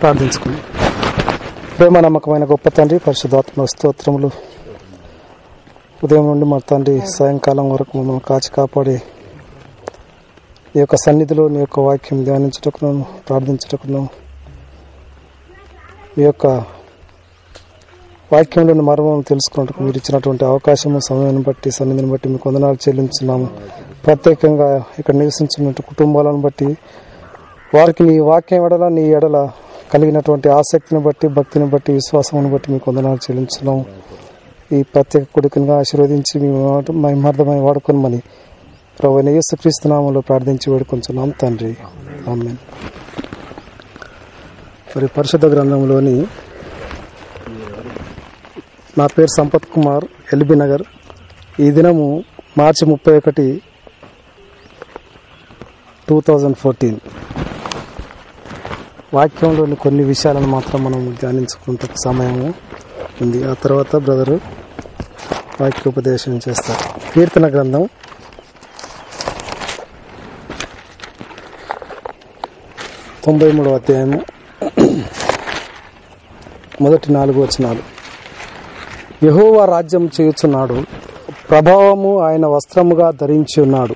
ప్రార్థించుకున్నాం ప్రేమ నమ్మకమైన గొప్ప తండ్రి పరిశుధాత్మ స్తోత్రములు. ఉదయం నుండి మా తండ్రి సాయంకాలం వరకు మమ్మల్ని కాచి కాపాడి ఈ యొక్క సన్నిధిలో నీ యొక్క వాక్యం ధ్యానించుటకును ప్రార్థించుటకును మీ యొక్క వాక్యంలోని మర్మం తెలుసుకున్నట్టు మీరు ఇచ్చినటువంటి అవకాశము సమయాన్ని బట్టి సన్నిధిని బట్టి మీకు వందనాలు చెల్లించున్నాము. ప్రత్యేకంగా ఇక్కడ నివసించినట్టు కుటుంబాలను బట్టి వారికి నీ వాక్యం ఎడల నీ ఎడల కలిగినటువంటి ఆసక్తిని బట్టి భక్తిని బట్టి విశ్వాసమును బట్టి మీకు వందనాలు చెల్లించడం ఈ ప్రత్యేక కొడుకునిగా ఆశీర్వదించి మేము మాట మహిమార్థమై వాడుకొనమని ప్రభు యేసుక్రీస్తు ప్రార్థించి వేడుకొంచున్నాం తండ్రి. ఆమె మరి పరిశుద్ధ గ్రంథంలోని నా పేరు సంపత్ కుమార్ ఎల్బీ నగర్. ఈ దినము మార్చి ముప్పై ఒకటి టూ థౌజండ్ ఫోర్టీన్. వాక్యంలోని కొన్ని విషయాలను మాత్రం మనం ధ్యానించుకుంటే సమయము ఉంది. ఆ తర్వాత బ్రదరు వాక్యోపదేశం చేస్తారు. కీర్తన గ్రంథం. తొంభై మూడవ అధ్యాయము. మొదటి నాలుగు వచనాలు. యహోవా రాజ్యం చేయుచున్నాడు. ప్రభావము ఆయన వస్త్రముగా ధరించి ఉన్నాడు.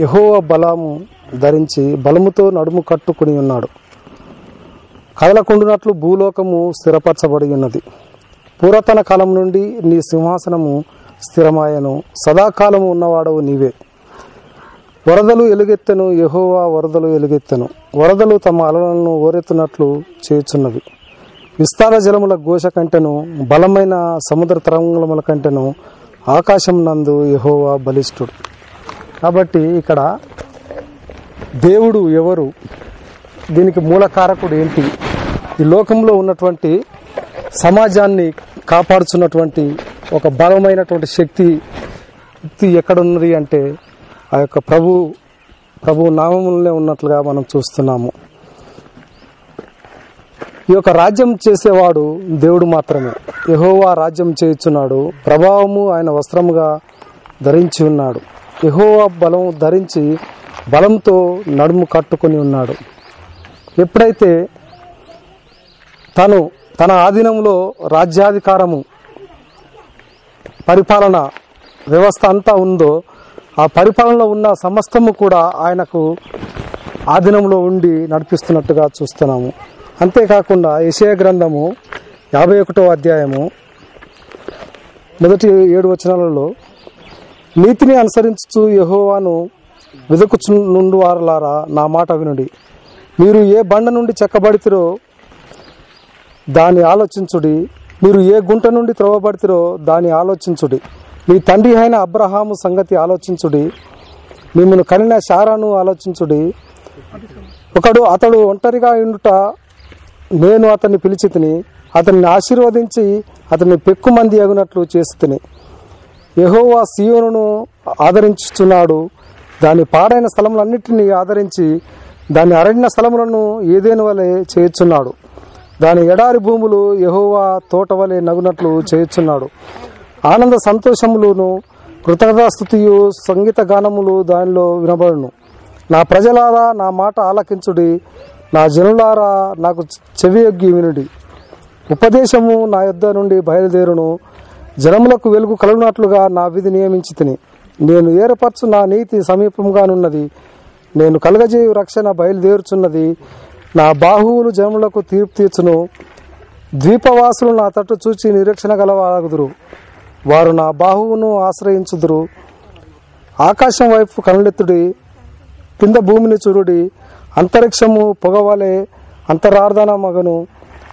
యహోవా బలము ధరించి బలముతో నడుము కట్టుకుని ఉన్నాడు. కదలకుండునట్లు భూలోకము స్థిరపరచబడి ఉన్నది పురాతన కాలం నుండి నీ సింహాసనము స్థిరమాయను. సదాకాలము ఉన్నవాడవు నీవే. వరదలు ఎలుగెత్తెను యహోవా వరదలు ఎలుగెత్తెను. వరదలు తమ అలలను ఓరెత్తునట్లు చేయుచున్నవి. విస్తార జలముల ఘోష కంటెను బలమైన సముద్ర తరంగముల కంటెను ఆకాశం నందు యహోవా బలిష్ఠుడు కాబట్టి ఇక్కడ దేవుడు ఎవరు? దీనికి మూల కారకుడు ఏంటి? ఈ లోకంలో ఉన్నటువంటి సమాజాన్ని కాపాడుచున్నటువంటి ఒక బలమైనటువంటి శక్తి శక్తి ఎక్కడున్నది అంటే ఆ యొక్క ప్రభు ప్రభు నామములనే ఉన్నట్లుగా మనం చూస్తున్నాము. ఈ యొక్క రాజ్యం చేసేవాడు దేవుడు మాత్రమే. యహోవా రాజ్యం చేయుచున్నాడు. ప్రభావము ఆయన వస్త్రముగా ధరించి ఉన్నాడు. యహోవా బలం ధరించి బలంతో నడుము కట్టుకొని ఉన్నాడు. ఎప్పుడైతే తను తన ఆధీనంలో రాజ్యాధికారము పరిపాలన వ్యవస్థ అంతా ఉందో ఆ పరిపాలనలో ఉన్న సమస్తము కూడా ఆయనకు ఆధీనంలో ఉండి నడిపిస్తున్నట్టుగా చూస్తున్నాము. అంతేకాకుండా యశయ గ్రంథము యాభై ఒకటో అధ్యాయము మొదటి ఏడు వచనాలలో నీతిని అనుసరించుచు యహోవాను నుండి వారలారా నా మాట వినుడి. మీరు ఏ బండ నుండి చెక్కబడితిరో దాన్ని ఆలోచించుడి. మీరు ఏ గుంట నుండి త్రవబడితిరో దాన్ని ఆలోచించుడి. మీ తండ్రి అయిన అబ్రహాము సంగతి ఆలోచించుడి. మిమ్మల్ని కనిన శారాను ఆలోచించుడి. ఒకడు అతడు ఒంటరిగా ఉండుట నేను అతన్ని పిలిచి తిని అతన్ని ఆశీర్వదించి అతన్ని పెక్కుమంది అగునట్లు చేసి తిని. యహోవా సీయోను ఆదరించుచున్నాడు. దాని పాడైన స్థలములన్నింటినీ ఆదరించి దాని అరణ్య స్థలములను ఏదేని వలె చేయుచున్నాడు. దాని ఎడారి భూములు యహోవా తోటవలే నగునట్లు చేయుచున్నాడు. ఆనంద సంతోషములును కృతజ్ఞతాస్థుతియు సంగీత గానములు దానిలో వినబడును. నా ప్రజలారా నా మాట ఆలకించుడి నా జనులారా నాకు చెవియొగ్గి వినుడి. ఉపదేశము నా యొద్ద నుండి బయలుదేరును. జనములకు వెలుగు కలుగునట్లుగా నా విధి నియమించి తిని నేను ఏర్పరచు నా నీతి సమీపంగానున్నది నేను కలగజేయు రక్షణ బయలుదేరుచున్నది. నా బాహువులు జనములకు తీర్పు తీర్చును. ద్వీపవాసులు నా తట్టు చూచి నిరీక్షణ గలవాగుదురు వారు నా బాహువును ఆశ్రయించుదురు. ఆకాశం వైపు కనులెత్తుడి కింద భూమిని చూరుడి అంతరిక్షము పొగవలే అంతరార్ధన మగను.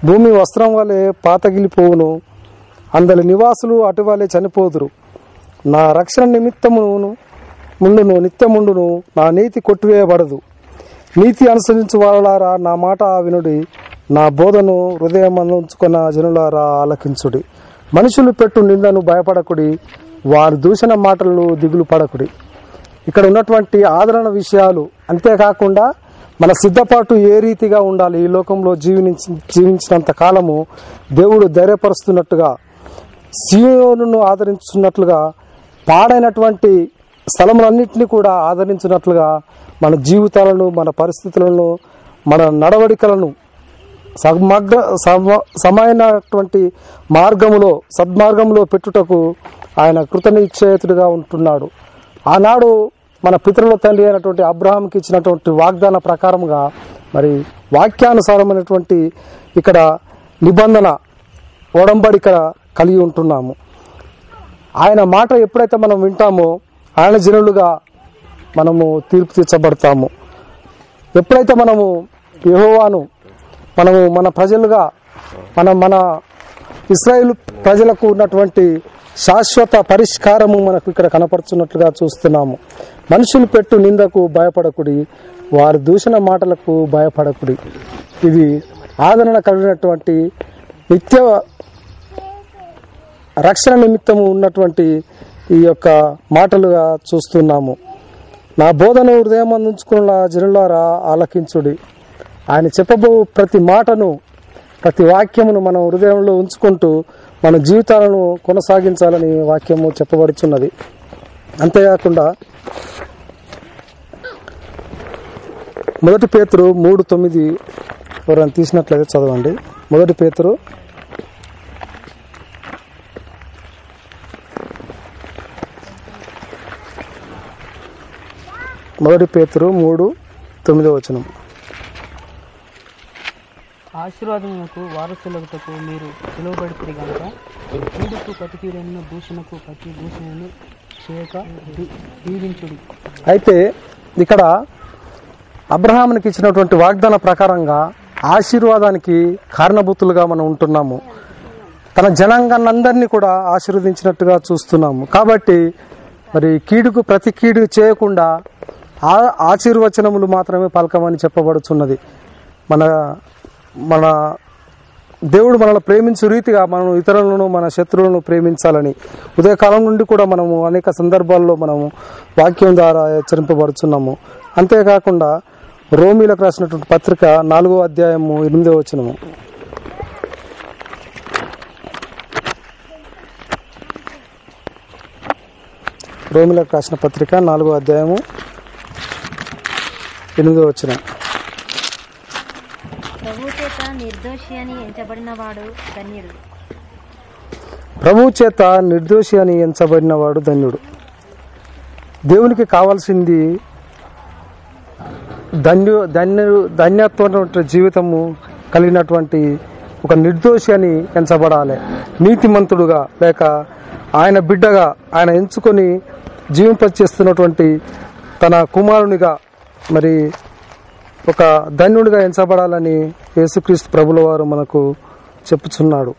భూమి వస్త్రం వలె పాతగిలిపోవును. అందరి నివాసులు అటువలే చనిపోదురు. నా రక్షణ నిమిత్తమును ముండును నిత్యముండును. నా నీతి కొట్టివేయబడదు నీతి అనుసరించు వాళ్ళారా నా మాట వినుడి. నా బోధను హృదయం ఉంచుకున్న జనులారా ఆలకించుడి. మనుషులు పెట్టు నిందను భయపడకుడి. వారు దూషణ మాటలను దిగులు పడకుడి. ఇక్కడ ఉన్నటువంటి ఆదరణ విషయాలు అంతేకాకుండా మన సిద్ధపాటు ఏ రీతిగా ఉండాలి? ఈ లోకంలో జీవించి జీవించినంత కాలము దేవుడు ధైర్యపరుస్తున్నట్టుగా సీయోను ఆదరించున్నట్లుగా పాడైనటువంటి స్థలములన్నింటినీ కూడా ఆదరించినట్లుగా మన జీవితాలను మన పరిస్థితులను మన నడవడికలను సమగ్ర సమ- సమైనటువంటి మార్గములో సద్మార్గంలో పెట్టుటకు ఆయన కృతనిశ్చయతుడిగా ఉంటున్నాడు. ఆనాడు మన పితరుల తండ్రి అయినటువంటి అబ్రహాంకి ఇచ్చినటువంటి వాగ్దాన ప్రకారముగా మరి వాక్యానుసారమైనటువంటి ఇక్కడ నిబంధన ఒడంబడిక కలిగి ఉంటున్నాము. ఆయన మాట ఎప్పుడైతే మనం వింటామో ఆయన జనులుగా మనము తీర్పు తీర్చబడతాము. ఎప్పుడైతే మనము యహోవాను మనము మన ప్రజలుగా మన మన ఇస్రాయేల్ ప్రజలకు ఉన్నటువంటి శాశ్వత పరిష్కారము మనకు ఇక్కడ కనపడుతున్నట్లుగా చూస్తున్నాము. మనుషులు పెట్టు నిందకు భయపడకుడి వారి దూషణ మాటలకు భయపడకుడి. ఇది ఆదరణ కలిగినటువంటి నిత్య రక్షణ నిమిత్తము ఉన్నటువంటి ఈ యొక్క మాటలుగా చూస్తున్నాము. నా బోధను హృదయం జనులారా ఆలకించుడి. ఆయన చెప్పబో ప్రతి మాటను ప్రతి వాక్యమును మనం హృదయంలో ఉంచుకుంటూ మన జీవితాలను కొనసాగించాలని వాక్యము చెప్పబడుచున్నది. అంతేకాకుండా మొదటి పేతురు మూడు తొమ్మిది ఎవరైనా తీసినట్లయితే చదవండి. మొదటి పేతురు మొదటి పేతురు మూడు తొమ్మిదో వచనం. ఆశీర్వాదములకు వారసులకుటకు మీరు పిలువబడితే గనక కీడుకు ప్రతికీడను దూషణకు ప్రతి దూషణను చేయక దీవించుడి. అయితే ఇక్కడ అబ్రహామునికి ఇచ్చినటువంటి వాగ్దాన ప్రకారంగా ఆశీర్వాదానికి కారణభూతులుగా మనం ఉంటున్నాము. తన జనాంగాన్నందరినీ కూడా ఆశీర్వదించినట్టుగా చూస్తున్నాము. కాబట్టి మరి కీడుకు ప్రతి కీడు చేయకుండా ఆ ఆశీర్వచనములు మాత్రమే పలకమని చెప్పబడుచున్నది. మన మన దేవుడు మనల్ని ప్రేమించు రీతిగా మనం ఇతరులను మన శత్రువులను ప్రేమించాలని ఉదయకాలం నుండి కూడా మనము అనేక సందర్భాల్లో మనము వాక్యం ద్వారా హెచ్చరింపబడుచున్నాము. అంతేకాకుండా రోమిలకు రాసినటువంటి పత్రిక నాలుగో అధ్యాయము ఎనిమిదో వచనము. రోమిలకు రాసిన పత్రిక నాలుగో అధ్యాయము ఎనిమిదో వచనం. ప్రభు చేత నిర్దోషి అని ఎంచబడినవాడు ధన్యుడు. ప్రభువు చేత నిర్దోషి అని ఎంచబడిన వాడు ధన్యుడు. దేవునికి కావాల్సింది ధన్యు ధన్యు ధన్యత్వమైనటువంటి జీవితము కలిగినటువంటి ఒక నిర్దోషి అని ఎంచబడాలి. నీతిమంతుడుగా లేక ఆయన బిడ్డగా ఆయన ఎంచుకొని జీవింపచేస్తున్నటువంటి తన కుమారునిగా మరి ఒక ధన్యుడిగా ఎంచబడాలని యేసుక్రీస్తు ప్రభుల వారు మనకు చెప్పుచున్నాడు.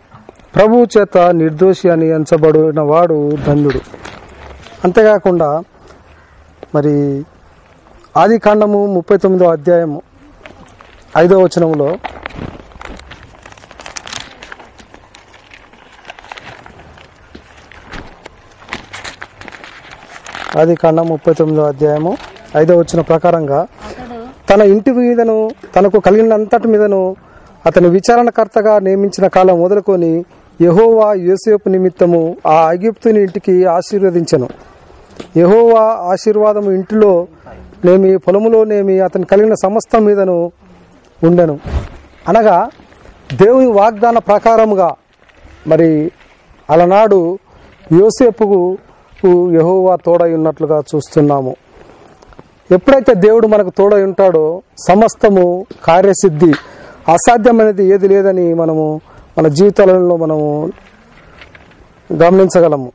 ప్రభువు చేత నిర్దోషి అని ఎంచబడిన వాడు ధన్యుడు. అంతేకాకుండా మరి ఆది కాండము ముప్పై తొమ్మిదో అధ్యాయము ఐదో వచనంలో ఆది కాండం ముప్పై తొమ్మిదో అధ్యాయము ఐదో వచ్చిన ప్రకారంగా తన ఇంటి మీదను తనకు కలిగినంతటి మీదను అతని విచారణకర్తగా నియమించిన కాలం మొదలుకొని యహోవా యోసేపు నిమిత్తము ఆ ఐగుప్తుని ఇంటికి ఆశీర్వదించెను. యహోవా ఆశీర్వాదము ఇంటిలో నేమి పొలములోనేమి అతని కలిగిన సమస్తం మీదను ఉండెను. అనగా దేవుని వాగ్దాన ప్రకారముగా మరి అలనాడు యోసేపుకు యహోవా తోడై ఉన్నట్లుగా చూస్తున్నాము. ఎప్పుడైతే దేవుడు మనకు తోడై ఉంటాడో సమస్తము కార్యసిద్ధి అసాధ్యమైనది ఏది లేదని మనము మన జీవితాలలో మనము గమనించగలము.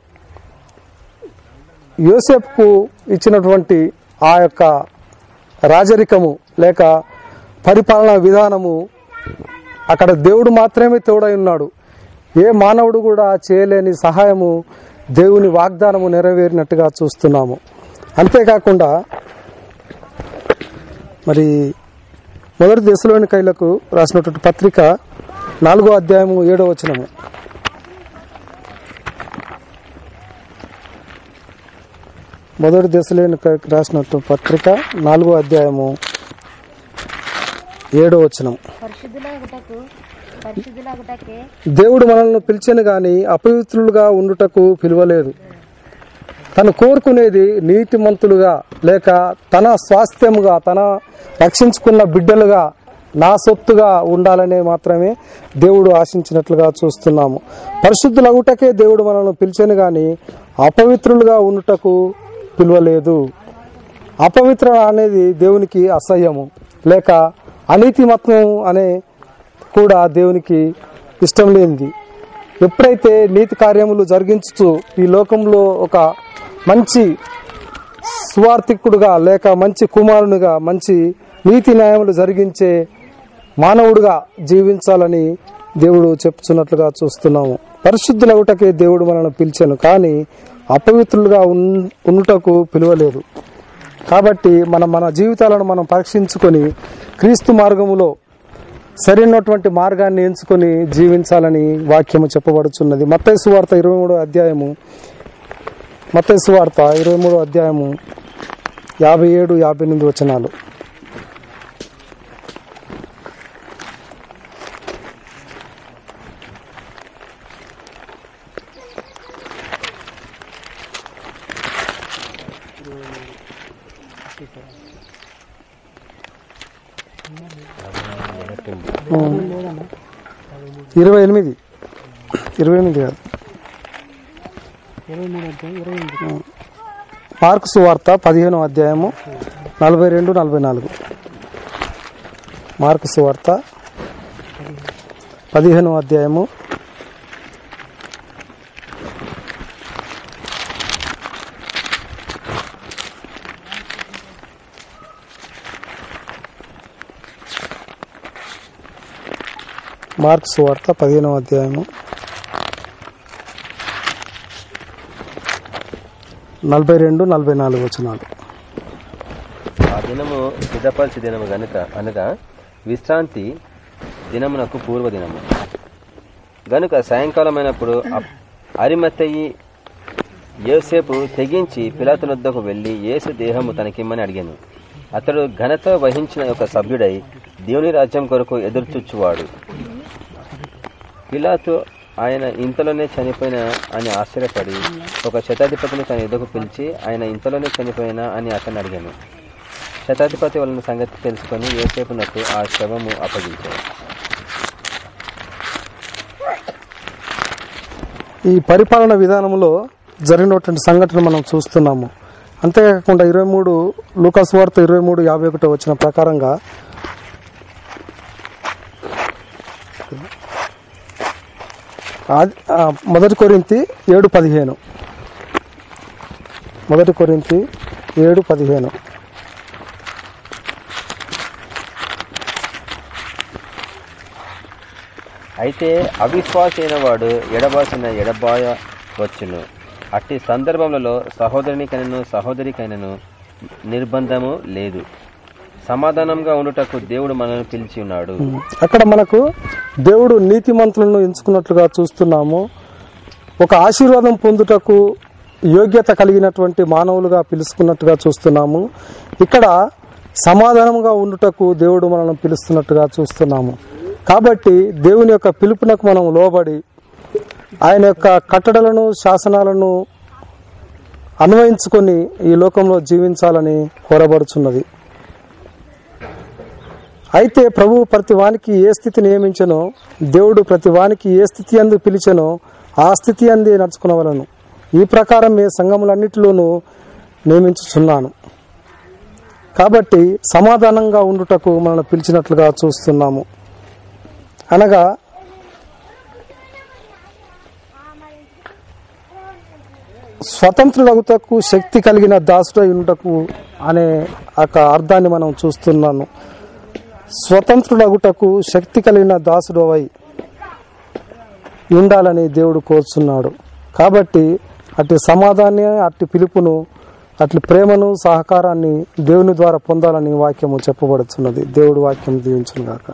యోసేపుకు ఇచ్చినటువంటి ఆ యొక్క రాజరికము లేక పరిపాలనా విధానము అక్కడ దేవుడు మాత్రమే తోడై ఉన్నాడు. ఏ మానవుడు కూడా చేయలేని సహాయము దేవుని వాగ్దానము నెరవేరినట్టుగా చూస్తున్నాము. అంతేకాకుండా మరి మొదటి దశలోని కైలకు రాసినటువంటి పత్రిక నాలుగో అధ్యాయము ఏడో వచనము. మొదటి దశలోని కైలకు రాసినటువంటి పత్రిక నాలుగో అధ్యాయము ఏడో వచనం దేవుడు మనల్ని పిలిచెను గాని అపవిత్రులుగా ఉండుటకు పిలువలేదు. తను కోరుకునేది నీతిమంతులుగా లేక తన స్వాస్థ్యముగా తన రక్షించుకున్న బిడ్డలుగా నా సొత్తుగా ఉండాలనే మాత్రమే దేవుడు ఆశించినట్లుగా చూస్తున్నాము. పరిశుద్ధులగుటకే దేవుడు మనల్ని పిలిచాను గాని అపవిత్రులుగా ఉండుటకు పిలువలేదు. అపవిత్ర అనేది దేవునికి అసహ్యము లేక అనీతిమత్వం అనే కూడా దేవునికి ఇష్టం లేనిది. ఎప్పుడైతే నీతి కార్యములు జరిగించుతూ ఈ లోకంలో ఒక మంచి సువార్థికుడుగా లేక మంచి కుమారునిగా మంచి నీతి న్యాయములు జరిగించే మానవుడుగా జీవించాలని దేవుడు చెప్తున్నట్లుగా చూస్తున్నాము. పరిశుద్ధులవుటకే దేవుడు మనను పిలిచాను కానీ అపవిత్రులుగా ఉన్నటకు ఉండుటకు పిలువలేదు. కాబట్టి మనం మన జీవితాలను మనం పరీక్షించుకొని క్రీస్తు మార్గములో సరైనటువంటి మార్గాన్ని ఎంచుకొని జీవించాలని వాక్యము చెప్పబడుచున్నది. మత్తైసు వార్త ఇరవై అధ్యాయము మత్తయి వార్త ఇరవై మూడో అధ్యాయము యాభై ఏడు యాభై ఎనిమిది వచనాలు. ఇరవై ఎనిమిది. ఇరవై ఎనిమిది కాదు. మార్క్స్ వార్త పదిహేను పదిహేనో అధ్యాయము నలభై రెండు నలభై నాలుగు. మార్క్స్ వార్త పదిహేనో అధ్యాయము మార్క్స్ వార్త పదిహేనో అధ్యాయము. నలభై రెండు నలభై నాలుగు వచనాలు. ఆ దినము సిద్ధపరిచి దినము గనుక అనగా విశ్రాంతి దినమునకు పూర్వదినము. గనుక సాయంకాలమైనప్పుడు అరిమత్తయి యోసేపు తెగించి పిలాతునొద్దకు వెళ్ళి యేసు దేహము తనకిమ్మని అడిగాను. అతడు ఘనత వహించిన ఒక సభ్యుడై దేవుని రాజ్యం కొరకు ఎదురుచూచువాడు. పిలాతు ఆయన ఇంతలోనే చనిపోయిన అని ఆశ్చర్యపడి ఒక శతాధిపతిని తన ఎదుగు పిలిచి ఆయన ఇంతలోనే చనిపోయినా అని అతను అడిగాను. శతాధిపతి వలన సంగతి తెలుసుకొని యోసేపునకు ఆ శవము అప్పగించాడు. ఈ పరిపాలన విధానంలో జరిగినటువంటి సంఘటన మనం చూస్తున్నాము. అంతేకాకుండా ఇరవై మూడు లూకాస్ వార్త ఇరవై మూడు యాభై ఒకటో వచ్చిన ప్రకారంగా మొదటి కొరింతి ఏడు పదిహేను. మొదటి కొరింతి ఏడు పదిహేను. అయితే అవిశ్వాస అయిన వాడు ఎడబాసిన ఎడబాయ వచ్చును. అట్టి సందర్భములలో సహోదరునికైనను సహోదరికైనను నిర్బంధము లేదు. సమాధానంగా ఉండుటకు దేవుడు మనల్ని పిలిచి ఉన్నాడు. అక్కడ మనకు దేవుడు నీతిమంతులను ఎంచుకున్నట్లుగా చూస్తున్నాము. ఒక ఆశీర్వాదం పొందుటకు యోగ్యత కలిగినటువంటి మానవులుగా పిలుచుకున్నట్టుగా చూస్తున్నాము. ఇక్కడ సమాధానంగా ఉండుటకు దేవుడు మనల్ని పిలుస్తున్నట్టుగా చూస్తున్నాము. కాబట్టి దేవుని యొక్క పిలుపునకు మనం లోబడి ఆయన యొక్క కట్టడలను శాసనాలను అన్వయించుకొని ఈ లోకంలో జీవించాలని కోరబడుచున్నది. అయితే ప్రభువు ప్రతి వానికి ఏ స్థితి నియమించనో దేవుడు ప్రతి వానికి ఏ స్థితి అందు పిలిచనో ఆ స్థితి అందే నడుచుకునవలను. ఈ ప్రకారం మీ సంఘములన్నిటిలోనూ నియమించుచున్నాను. కాబట్టి సమాధానంగా ఉండుటకు మనల్ని పిలిచినట్లుగా చూస్తున్నాము. అనగా స్వతంత్రుడగుటకు శక్తి కలిగిన దాసుడై ఉండటకు అనే ఒక అర్థాన్ని మనం చూస్తున్నాము స్వతంత్రుడగుటకు శక్తి కలిగిన దాసుడవై ఉండాలని దేవుడు కోరుచున్నాడు. కాబట్టి అట్టి సమాధాన్ని అట్టి పిలుపును అట్లు ప్రేమను సహకారాన్ని దేవుని ద్వారా పొందాలని వాక్యము చెప్పబడుతున్నది దేవుడు వాక్యం దీవించుగాక